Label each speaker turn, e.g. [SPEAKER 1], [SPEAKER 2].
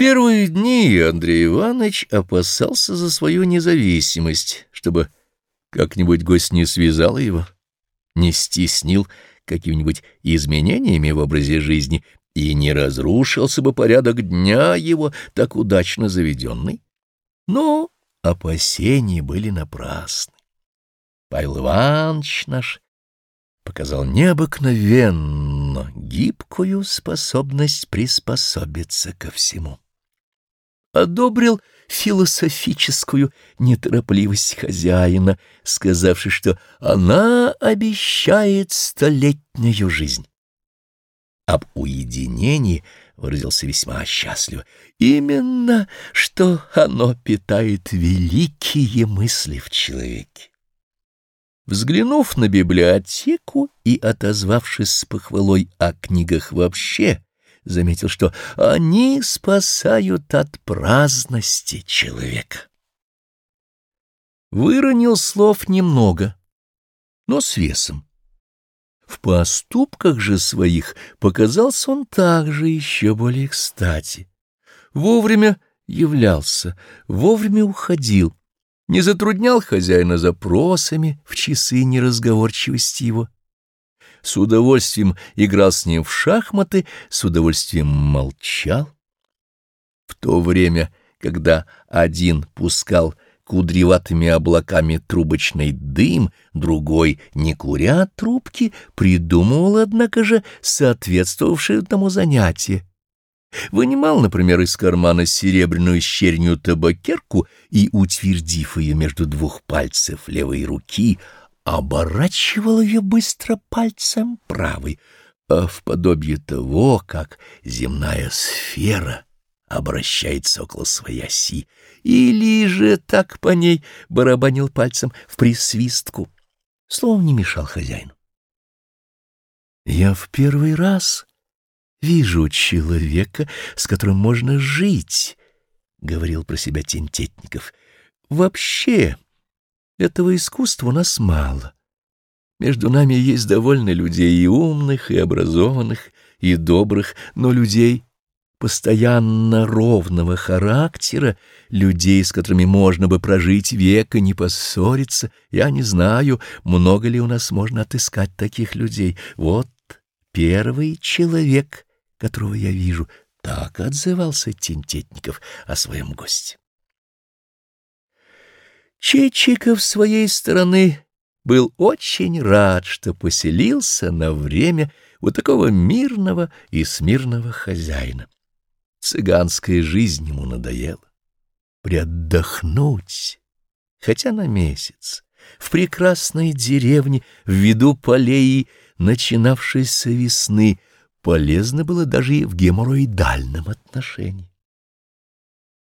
[SPEAKER 1] первые дни Андрей Иванович опасался за свою независимость, чтобы как-нибудь гость не связал его, не стеснил какими-нибудь изменениями в образе жизни и не разрушился бы порядок дня его, так удачно заведенный. Но опасения были напрасны. Павел Иванович наш показал необыкновенно гибкую способность приспособиться ко всему. Одобрил философическую неторопливость хозяина, сказавши, что она обещает столетнюю жизнь. Об уединении выразился весьма счастливо. Именно, что оно питает великие мысли в человеке. Взглянув на библиотеку и отозвавшись с похвалой о книгах вообще, заметил, что они спасают от праздности человека. Выронил слов немного, но с весом. В поступках же своих показался он также еще более кстати. Вовремя являлся, вовремя уходил, не затруднял хозяина запросами в часы неразговорчивости его. С удовольствием играл с ним в шахматы, с удовольствием молчал. В то время, когда один пускал кудреватыми облаками трубочный дым, другой, не куря трубки, придумывал, однако же, соответствовавшее тому занятие Вынимал, например, из кармана серебряную щернюю табакерку и, утвердив ее между двух пальцев левой руки, оборачивал ее быстро пальцем правой, а в подобие того, как земная сфера обращается около своей оси, или же так по ней барабанил пальцем в присвистку, словом не мешал хозяину. Я в первый раз вижу человека, с которым можно жить, — говорил про себя Тентетников. Вообще, этого искусства у нас мало. Между нами есть довольно людей и умных, и образованных, и добрых, но людей постоянно ровного характера, людей, с которыми можно бы прожить век и не поссориться. Я не знаю, много ли у нас можно отыскать таких людей. Вот первый человек — которого я вижу. Так отзывался Тинтетников о своем госте. Чечиков с своей стороны был очень рад, что поселился на время у такого мирного и смирного хозяина. Цыганская жизнь ему надоела. Приотдохнуть, хотя на месяц, в прекрасной деревне, в виду полей, начинавшейся весны, полезно было даже и в геморроидальном отношении.